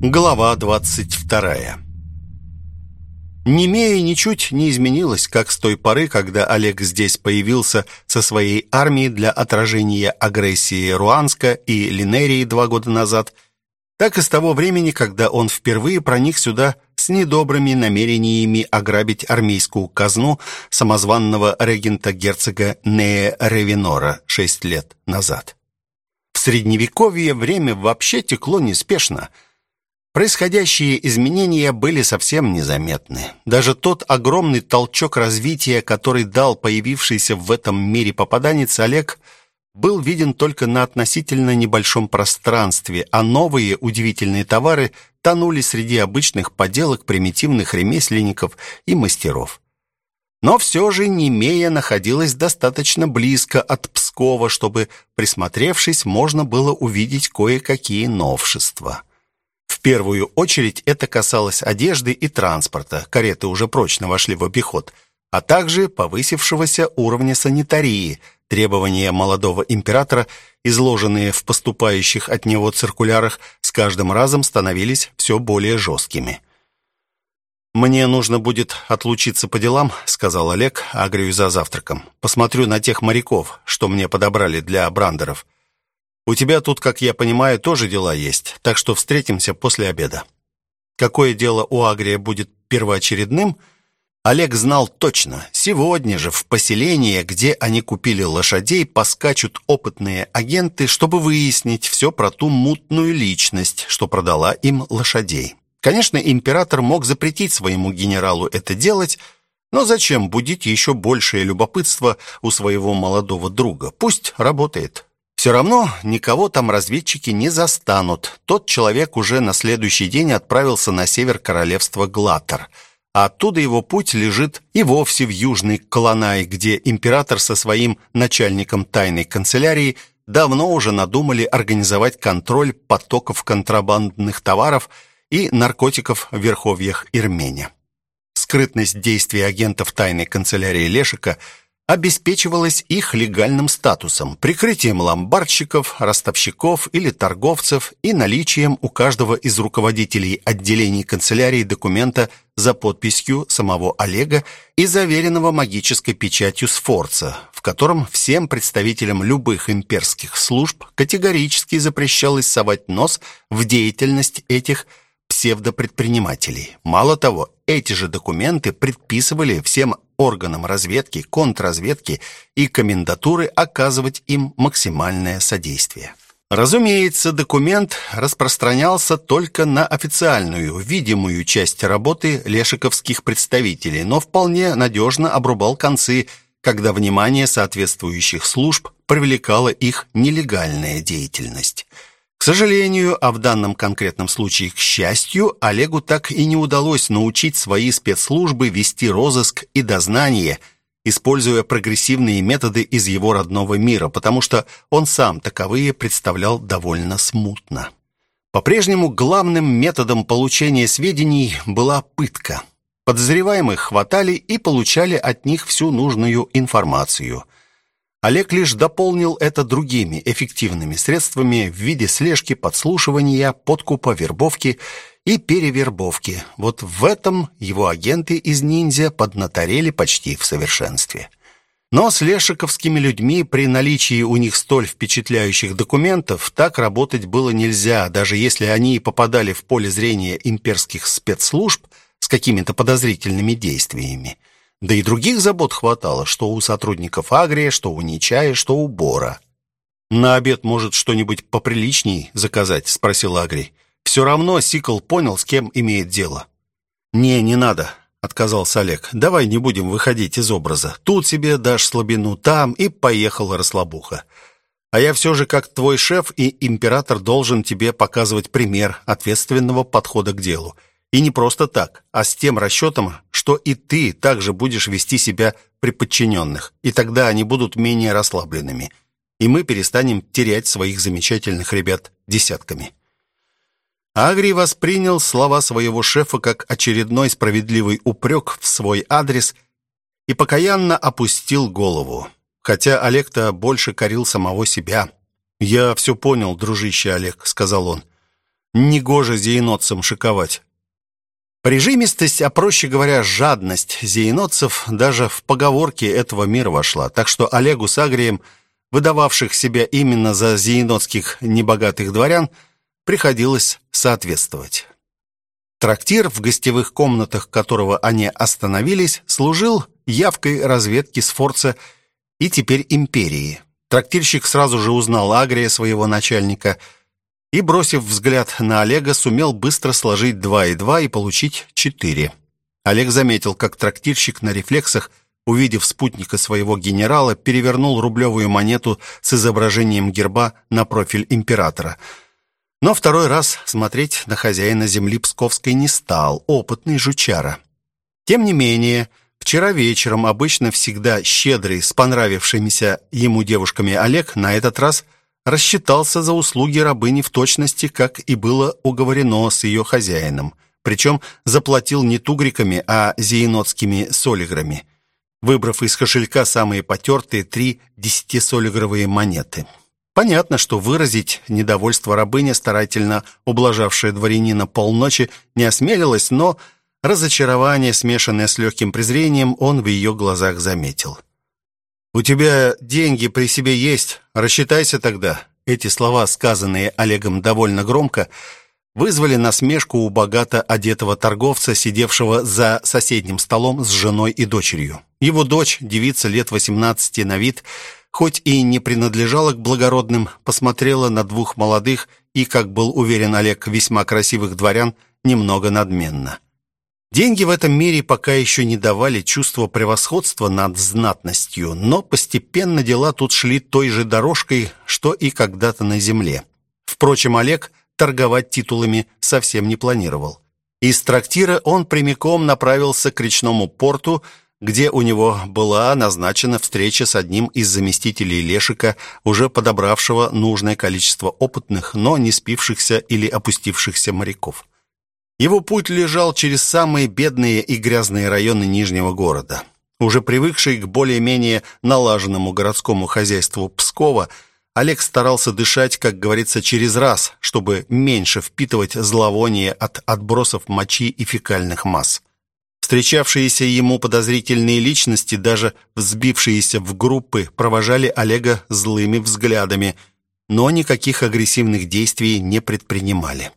Глава 22 Немея ничуть не изменилась, как с той поры, когда Олег здесь появился со своей армией для отражения агрессии Руанска и Линерии два года назад, так и с того времени, когда он впервые проник сюда с недобрыми намерениями ограбить армейскую казну самозванного регента-герцога Нея Ревенора шесть лет назад. В Средневековье время вообще текло неспешно – Происходящие изменения были совсем незаметны. Даже тот огромный толчок развития, который дал появившийся в этом мире попаданец Олег, был виден только на относительно небольшом пространстве, а новые удивительные товары тонули среди обычных поделок примитивных ремесленников и мастеров. Но все же Немея находилась достаточно близко от Пскова, чтобы, присмотревшись, можно было увидеть кое-какие новшества. В первую очередь это касалось одежды и транспорта. Кареты уже прочно вошли в обиход, а также повысившегося уровня санитарии. Требования молодого императора, изложенные в поступающих от него циркулярах, с каждым разом становились все более жесткими. «Мне нужно будет отлучиться по делам», — сказал Олег, агрию за завтраком. «Посмотрю на тех моряков, что мне подобрали для брандеров. У тебя тут, как я понимаю, тоже дела есть, так что встретимся после обеда. Какое дело у Агрия будет первоочередным, Олег знал точно. Сегодня же в поселение, где они купили лошадей, поскачут опытные агенты, чтобы выяснить все про ту мутную личность, что продала им лошадей. Конечно, император мог запретить своему генералу это делать, но зачем будить еще большее любопытство у своего молодого друга? Пусть работает. Все равно никого там разведчики не застанут. Тот человек уже на следующий день отправился на север королевства Глатер, а оттуда его путь лежит и вовсе в южный Колонай, где император со своим начальником тайной канцелярии давно уже надумали организовать контроль потоков контрабандных товаров и наркотиков в верховьях Ирмения. Скрытность действий агентов тайной канцелярии Лешика – обеспечивалась их легальным статусом, прикрытием ломбардщиков, ростовщиков или торговцев и наличием у каждого из руководителей отделений канцелярии документа за подписью самого Олега и заверенного магической печатью Сфорца, в котором всем представителям любых имперских служб категорически запрещалось совать нос в деятельность этих псевдопредпринимателей. Мало того, эти же документы предписывали всем органам разведки, контрразведки и комендатуры оказывать им максимальное содействие. Разумеется, документ распространялся только на официальную, видимую часть работы лешиковских представителей, но вполне надежно обрубал концы, когда внимание соответствующих служб привлекала их нелегальная деятельность. К сожалению, а в данном конкретном случае, к счастью, Олегу так и не удалось научить свои спецслужбы вести розыск и дознание, используя прогрессивные методы из его родного мира, потому что он сам таковые представлял довольно смутно. По-прежнему главным методом получения сведений была пытка. Подозреваемых хватали и получали от них всю нужную информацию – Олег лишь дополнил это другими эффективными средствами в виде слежки, подслушивания, подкупа, вербовки и перевербовки. Вот в этом его агенты из ниндзя поднаторели почти в совершенстве. Но с лешиковскими людьми при наличии у них столь впечатляющих документов так работать было нельзя, даже если они и попадали в поле зрения имперских спецслужб с какими-то подозрительными действиями. Да и других забот хватало, что у сотрудников Агрия, что у Нечая, что у Бора. «На обед, может, что-нибудь поприличней заказать?» — спросил Агрий. «Все равно Сикл понял, с кем имеет дело». «Не, не надо», — отказался Олег. «Давай не будем выходить из образа. Тут себе дашь слабину, там и поехала расслабуха. А я все же, как твой шеф и император, должен тебе показывать пример ответственного подхода к делу. И не просто так, а с тем расчетом, что и ты также будешь вести себя при подчиненных, и тогда они будут менее расслабленными, и мы перестанем терять своих замечательных ребят десятками. Агри воспринял слова своего шефа как очередной справедливый упрек в свой адрес и покаянно опустил голову. Хотя Олег-то больше корил самого себя. «Я все понял, дружище Олег», — сказал он. Негоже зеенотцам шиковать. Прижимистость, а проще говоря, жадность зеенотцев даже в поговорки этого мира вошла. Так что Олегу с Агрием, выдававших себя именно за зеенотских небогатых дворян, приходилось соответствовать. Трактир, в гостевых комнатах которого они остановились, служил явкой разведки Сфорца и теперь империи. Трактирщик сразу же узнал Агрия, своего начальника, и, бросив взгляд на Олега, сумел быстро сложить два и два и получить четыре. Олег заметил, как трактирщик на рефлексах, увидев спутника своего генерала, перевернул рублевую монету с изображением герба на профиль императора. Но второй раз смотреть на хозяина земли Псковской не стал, опытный жучара. Тем не менее, Вчера вечером, обычно всегда щедрый, с понравившимися ему девушками Олег, на этот раз рассчитался за услуги рабыни в точности, как и было уговорено с ее хозяином. Причем заплатил не тугриками, а зеенотскими солиграми, выбрав из кошелька самые потертые три десятисолигровые монеты. Понятно, что выразить недовольство рабыня, старательно ублажавшая дворянина полночи, не осмелилась, но Разочарование, смешанное с легким презрением, он в ее глазах заметил. «У тебя деньги при себе есть, рассчитайся тогда». Эти слова, сказанные Олегом довольно громко, вызвали насмешку у богато одетого торговца, сидевшего за соседним столом с женой и дочерью. Его дочь, девица лет 18 на вид, хоть и не принадлежала к благородным, посмотрела на двух молодых и, как был уверен Олег, весьма красивых дворян, немного надменно. Деньги в этом мире пока еще не давали чувства превосходства над знатностью, но постепенно дела тут шли той же дорожкой, что и когда-то на земле. Впрочем, Олег торговать титулами совсем не планировал. Из трактира он прямиком направился к речному порту, где у него была назначена встреча с одним из заместителей Лешика, уже подобравшего нужное количество опытных, но не спившихся или опустившихся моряков. Его путь лежал через самые бедные и грязные районы Нижнего города. Уже привыкший к более-менее налаженному городскому хозяйству Пскова, Олег старался дышать, как говорится, через раз, чтобы меньше впитывать зловоние от отбросов мочи и фекальных масс. Встречавшиеся ему подозрительные личности, даже взбившиеся в группы, провожали Олега злыми взглядами, но никаких агрессивных действий не предпринимали.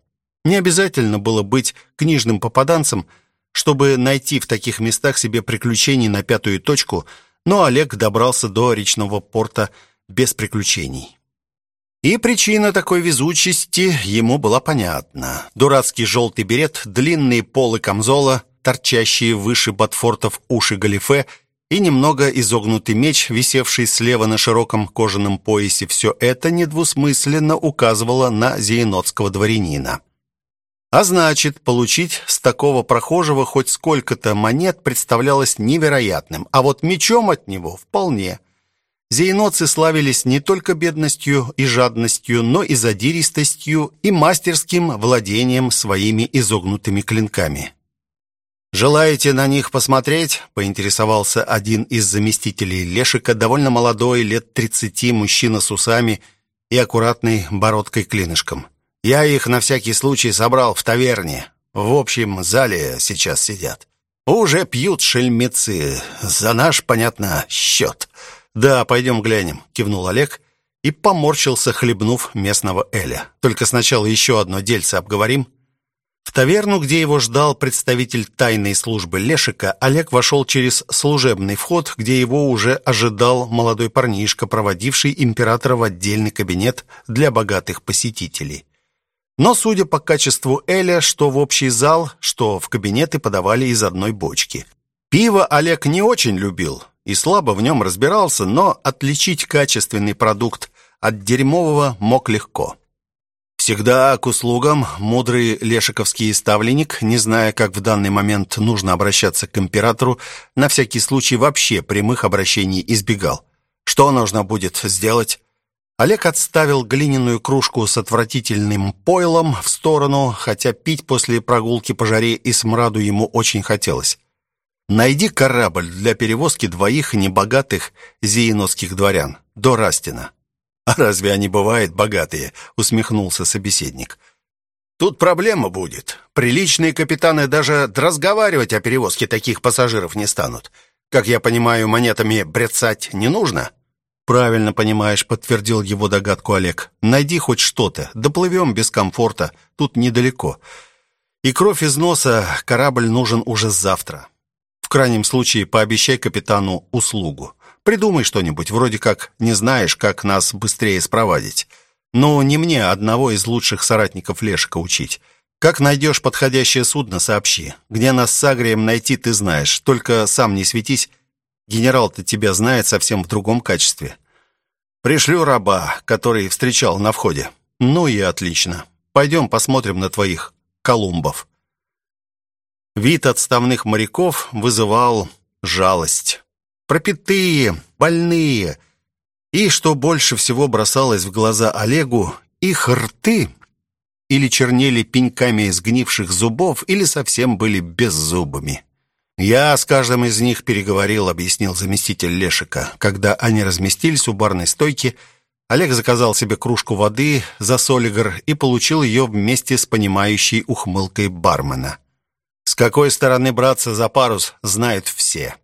Не обязательно было быть книжным попаданцем, чтобы найти в таких местах себе приключений на пятую точку, но Олег добрался до речного порта без приключений. И причина такой везучести ему была понятна. Дурацкий желтый берет, длинные полы камзола, торчащие выше ботфортов уши галифе и немного изогнутый меч, висевший слева на широком кожаном поясе, все это недвусмысленно указывало на зеенотского дворянина. А значит, получить с такого прохожего хоть сколько-то монет представлялось невероятным, а вот мечом от него вполне. Зейноцы славились не только бедностью и жадностью, но и задиристостью и мастерским владением своими изогнутыми клинками. «Желаете на них посмотреть?» — поинтересовался один из заместителей Лешика, довольно молодой, лет тридцати, мужчина с усами и аккуратной бородкой-клинышком. Я их на всякий случай собрал в таверне. В общем зале сейчас сидят. Уже пьют шельмецы. За наш, понятно, счет. Да, пойдем глянем, кивнул Олег и поморщился, хлебнув местного эля. Только сначала еще одно дельце обговорим. В таверну, где его ждал представитель тайной службы Лешика, Олег вошел через служебный вход, где его уже ожидал молодой парнишка, проводивший императора в отдельный кабинет для богатых посетителей. Но, судя по качеству Эля, что в общий зал, что в кабинеты подавали из одной бочки. Пиво Олег не очень любил и слабо в нем разбирался, но отличить качественный продукт от дерьмового мог легко. Всегда к услугам мудрый лешиковский ставленник, не зная, как в данный момент нужно обращаться к императору, на всякий случай вообще прямых обращений избегал. Что нужно будет сделать? Олег отставил глиняную кружку с отвратительным пойлом в сторону, хотя пить после прогулки по жаре и смраду ему очень хотелось. «Найди корабль для перевозки двоих небогатых зиеносских дворян до Растина». «А разве они бывают богатые?» — усмехнулся собеседник. тут проблема будет. Приличные капитаны даже разговаривать о перевозке таких пассажиров не станут. Как я понимаю, монетами брецать не нужно?» «Правильно понимаешь», — подтвердил его догадку Олег. «Найди хоть что-то. Доплывем без комфорта. Тут недалеко. И кровь из носа, корабль нужен уже завтра. В крайнем случае, пообещай капитану услугу. Придумай что-нибудь, вроде как не знаешь, как нас быстрее спровадить. Но не мне, одного из лучших соратников Лешика учить. Как найдешь подходящее судно, сообщи. Где нас с Агрием найти, ты знаешь. Только сам не светись. Генерал-то тебя знает совсем в другом качестве. Пришлю раба, который встречал на входе. Ну и отлично. Пойдем посмотрим на твоих колумбов. Вид отставных моряков вызывал жалость. Пропитые, больные. И, что больше всего бросалось в глаза Олегу, их рты или чернели пеньками сгнивших зубов, или совсем были беззубыми. «Я с каждым из них переговорил», — объяснил заместитель Лешика. Когда они разместились у барной стойки, Олег заказал себе кружку воды за солигар и получил ее вместе с понимающей ухмылкой бармена. С какой стороны браться за парус, знают все.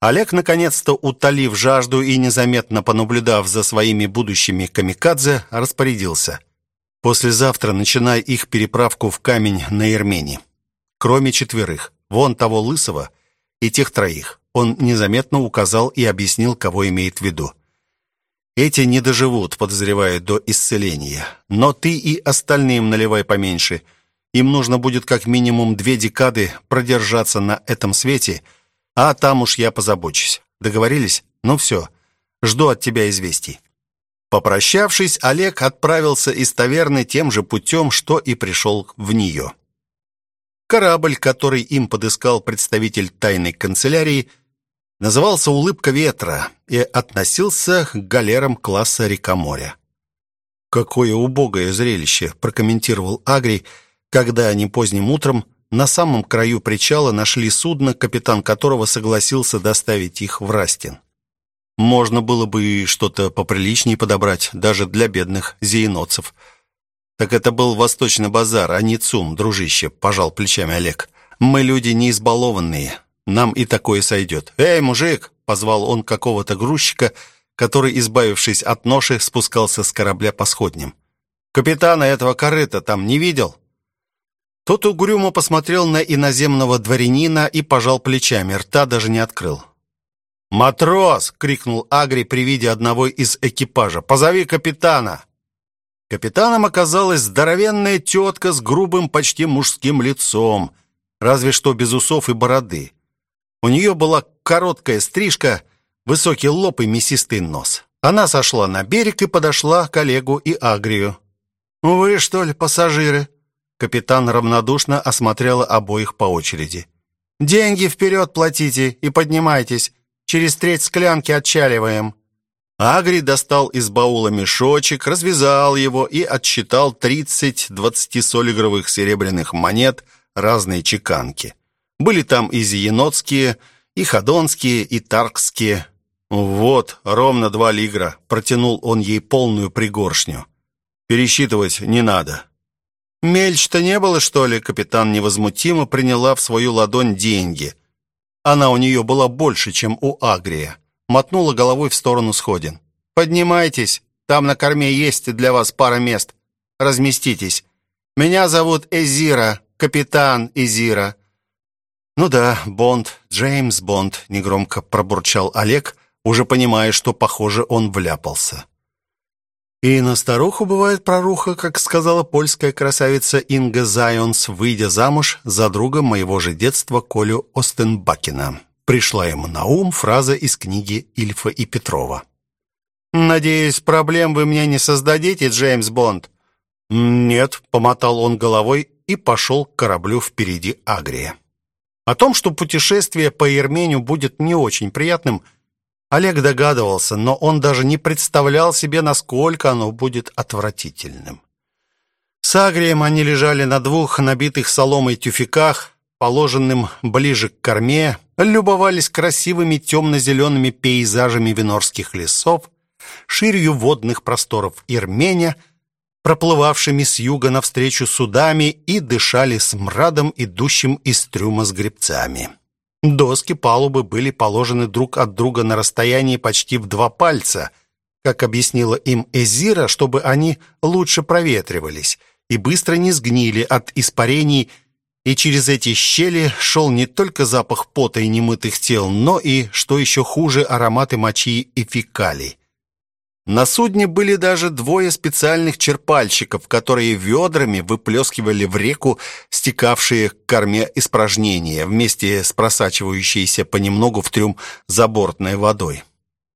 Олег, наконец-то утолив жажду и незаметно понаблюдав за своими будущими камикадзе, распорядился. «Послезавтра начинай их переправку в камень на Ирмении. Кроме четверых. Вон того лысого и тех троих. Он незаметно указал и объяснил, кого имеет в виду. Эти не доживут, подозреваю, до исцеления. Но ты и остальным наливай поменьше. Им нужно будет как минимум две декады продержаться на этом свете, а там уж я позабочусь. Договорились? Ну все. Жду от тебя известий. Попрощавшись, Олег отправился из таверны тем же путем, что и пришел в нее. Корабль, который им подыскал представитель тайной канцелярии, назывался «Улыбка ветра» и относился к галерам класса река-моря. «Какое убогое зрелище!» – прокомментировал Агрий, когда они поздним утром на самом краю причала нашли судно, капитан которого согласился доставить их в Растин. Можно было бы что-то поприличнее подобрать, даже для бедных зеенотцев – «Так это был Восточный базар, а не ЦУМ, дружище», — пожал плечами Олег. «Мы люди не избалованные. Нам и такое сойдет». «Эй, мужик!» — позвал он какого-то грузчика, который, избавившись от ноши, спускался с корабля по сходням. «Капитана этого корыта там не видел?» Тот угрюмо посмотрел на иноземного дворянина и пожал плечами, рта даже не открыл. «Матрос!» — крикнул Агри при виде одного из экипажа. «Позови капитана!» Капитаном оказалась здоровенная тетка с грубым, почти мужским лицом, разве что без усов и бороды. У нее была короткая стрижка, высокий лоб и мясистый нос. Она сошла на берег и подошла к Олегу и Агрию. «Вы, что ли, пассажиры?» Капитан равнодушно осмотрела обоих по очереди. «Деньги вперед платите и поднимайтесь. Через треть склянки отчаливаем». Агри достал из баула мешочек, развязал его и отсчитал 30 20-солигровых серебряных монет разной чеканки. Были там и зиенотские, и ходонские, и таркские. «Вот, ровно два лигра», — протянул он ей полную пригоршню. «Пересчитывать не надо». «Мельч-то не было, что ли?» Капитан невозмутимо приняла в свою ладонь деньги. Она у нее была больше, чем у Агрия мотнула головой в сторону сходин. «Поднимайтесь, там на корме есть для вас пара мест. Разместитесь. Меня зовут Эзира, капитан Эзира». «Ну да, Бонд, Джеймс Бонд», — негромко пробурчал Олег, уже понимая, что, похоже, он вляпался. «И на старуху бывает проруха, как сказала польская красавица Инга Зайонс, выйдя замуж за друга моего же детства Колю Остенбакена» пришла ему на ум фраза из книги Ильфа и Петрова. «Надеюсь, проблем вы мне не создадите, Джеймс Бонд?» «Нет», — помотал он головой и пошел к кораблю впереди Агрия. О том, что путешествие по Ермению будет не очень приятным, Олег догадывался, но он даже не представлял себе, насколько оно будет отвратительным. С Агрием они лежали на двух набитых соломой тюфяках, положенным ближе к корме, любовались красивыми темно-зелеными пейзажами винорских лесов, ширью водных просторов Ирмения, проплывавшими с юга навстречу судами и дышали смрадом, идущим из трюма с гребцами. Доски палубы были положены друг от друга на расстоянии почти в два пальца, как объяснила им Эзира, чтобы они лучше проветривались и быстро не сгнили от испарений, и через эти щели шел не только запах пота и немытых тел, но и, что еще хуже, ароматы мочи и фекалий. На судне были даже двое специальных черпальщиков, которые ведрами выплескивали в реку стекавшие к корме испражнения вместе с просачивающейся понемногу в трюм забортной водой.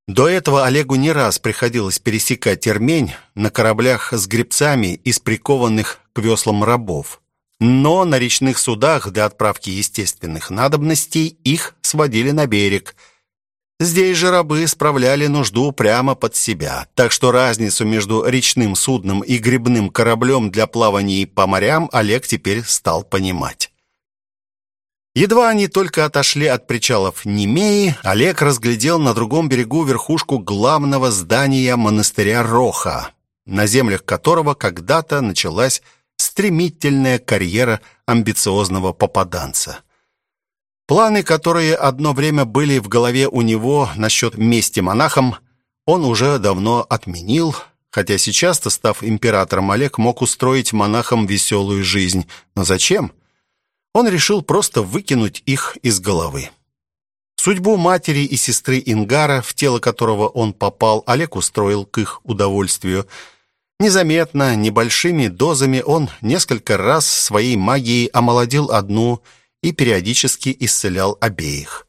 До этого Олегу не раз приходилось пересекать Термень на кораблях с гребцами из прикованных к веслам рабов. Но на речных судах для отправки естественных надобностей их сводили на берег – Здесь же рабы справляли нужду прямо под себя, так что разницу между речным судном и грибным кораблем для плавания по морям Олег теперь стал понимать. Едва они только отошли от причалов Немеи, Олег разглядел на другом берегу верхушку главного здания монастыря Роха, на землях которого когда-то началась стремительная карьера амбициозного попаданца. Планы, которые одно время были в голове у него насчет мести монахам, он уже давно отменил, хотя сейчас-то, став императором, Олег мог устроить монахам веселую жизнь. Но зачем? Он решил просто выкинуть их из головы. Судьбу матери и сестры Ингара, в тело которого он попал, Олег устроил к их удовольствию. Незаметно, небольшими дозами он несколько раз своей магией омолодил одну и периодически исцелял обеих.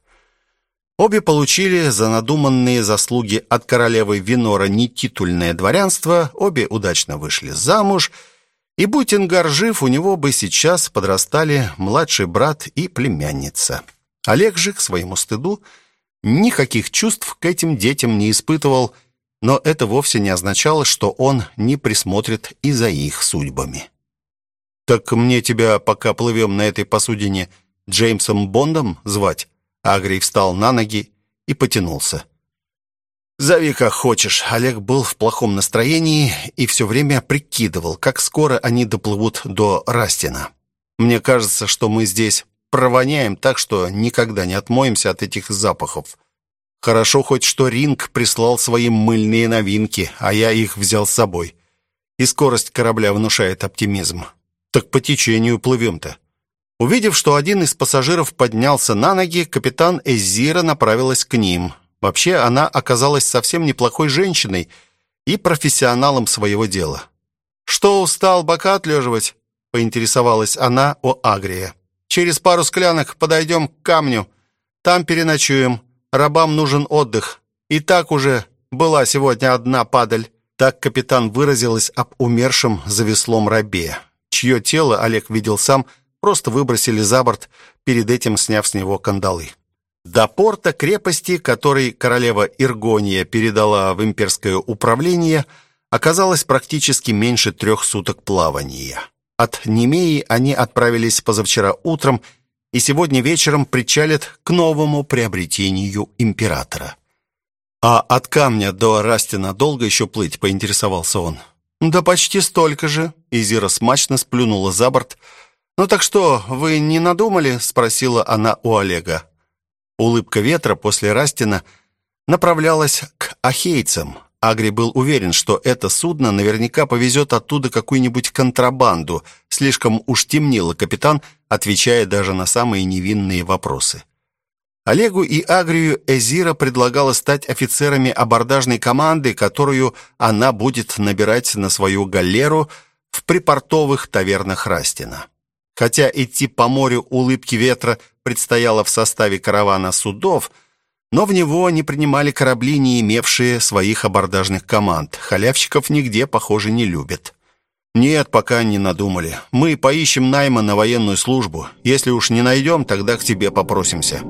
Обе получили за надуманные заслуги от королевы Винора нетитульное дворянство, обе удачно вышли замуж, и будь Ингар жив, у него бы сейчас подрастали младший брат и племянница. Олег же, к своему стыду, никаких чувств к этим детям не испытывал, но это вовсе не означало, что он не присмотрит и за их судьбами. «Так мне тебя, пока плывем на этой посудине, Джеймсом Бондом звать?» Агрий встал на ноги и потянулся. «Зови как хочешь». Олег был в плохом настроении и все время прикидывал, как скоро они доплывут до Растина. «Мне кажется, что мы здесь провоняем так, что никогда не отмоемся от этих запахов. Хорошо хоть, что Ринг прислал свои мыльные новинки, а я их взял с собой. И скорость корабля внушает оптимизм. Так по течению плывем-то». Увидев, что один из пассажиров поднялся на ноги, капитан Эзира направилась к ним. Вообще, она оказалась совсем неплохой женщиной и профессионалом своего дела. «Что, устал бока отлеживать?» — поинтересовалась она о Агрия. «Через пару склянок подойдем к камню. Там переночуем. Рабам нужен отдых. И так уже была сегодня одна падаль». Так капитан выразилась об умершем за веслом рабе, чье тело Олег видел сам, просто выбросили за борт, перед этим сняв с него кандалы. До порта крепости, который королева Иргония передала в имперское управление, оказалось практически меньше трех суток плавания. От Немеи они отправились позавчера утром и сегодня вечером причалят к новому приобретению императора. «А от камня до Растина долго еще плыть?» — поинтересовался он. «Да почти столько же», — Изира смачно сплюнула за борт — «Ну так что, вы не надумали?» — спросила она у Олега. Улыбка ветра после Растина направлялась к ахейцам. Агри был уверен, что это судно наверняка повезет оттуда какую-нибудь контрабанду. Слишком уж темнило капитан, отвечая даже на самые невинные вопросы. Олегу и Агрию Эзира предлагала стать офицерами абордажной команды, которую она будет набирать на свою галеру в припортовых тавернах Растина. Хотя идти по морю улыбки ветра предстояло в составе каравана судов, но в него не принимали корабли, не имевшие своих абордажных команд. Халявщиков нигде, похоже, не любят. «Нет, пока не надумали. Мы поищем найма на военную службу. Если уж не найдем, тогда к тебе попросимся».